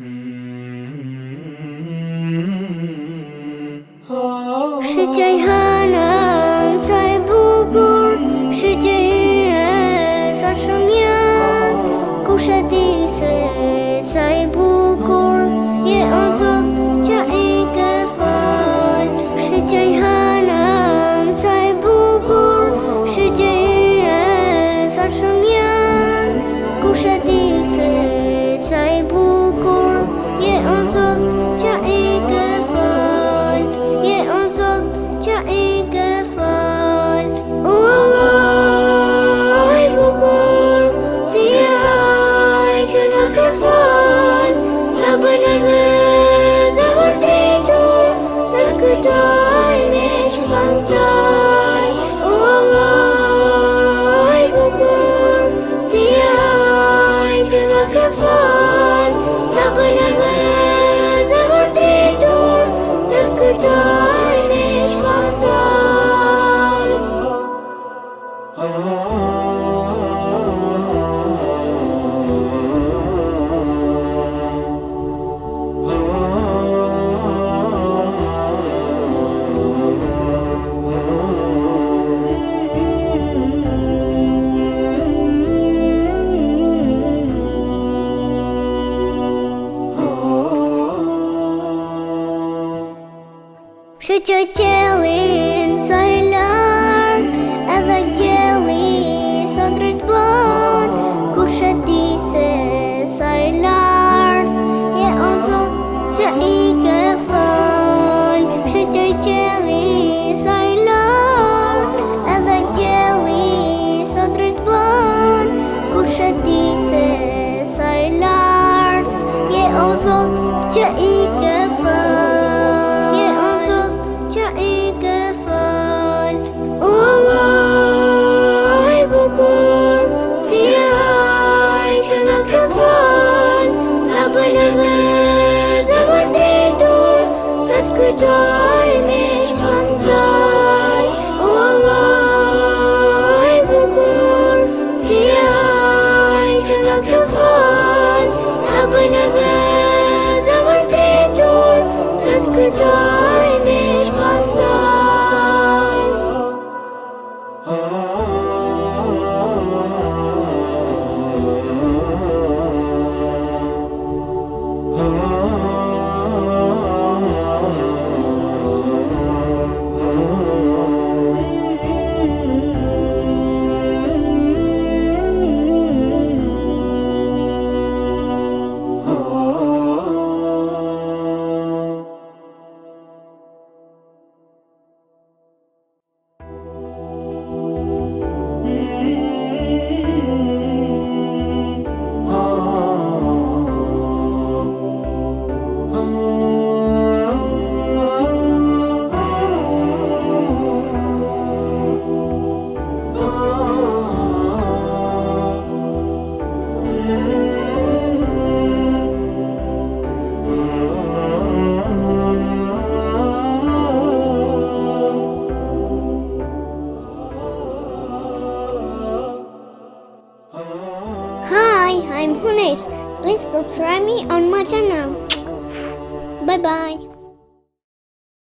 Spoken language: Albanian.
Hmm. সে চাই হা away. Shë që qëllin sa i lartë Edhe gjeli sa drejtë bërë ku shë di se sa i lartë Je o zonë që i ke falë Shë që qëllin sa i lartë Edhe gjeli sa drejtë bërë ku shë di se sa i lartë Je o zonë Hi, I'm Hunes. Please subscribe me on my channel. Bye bye.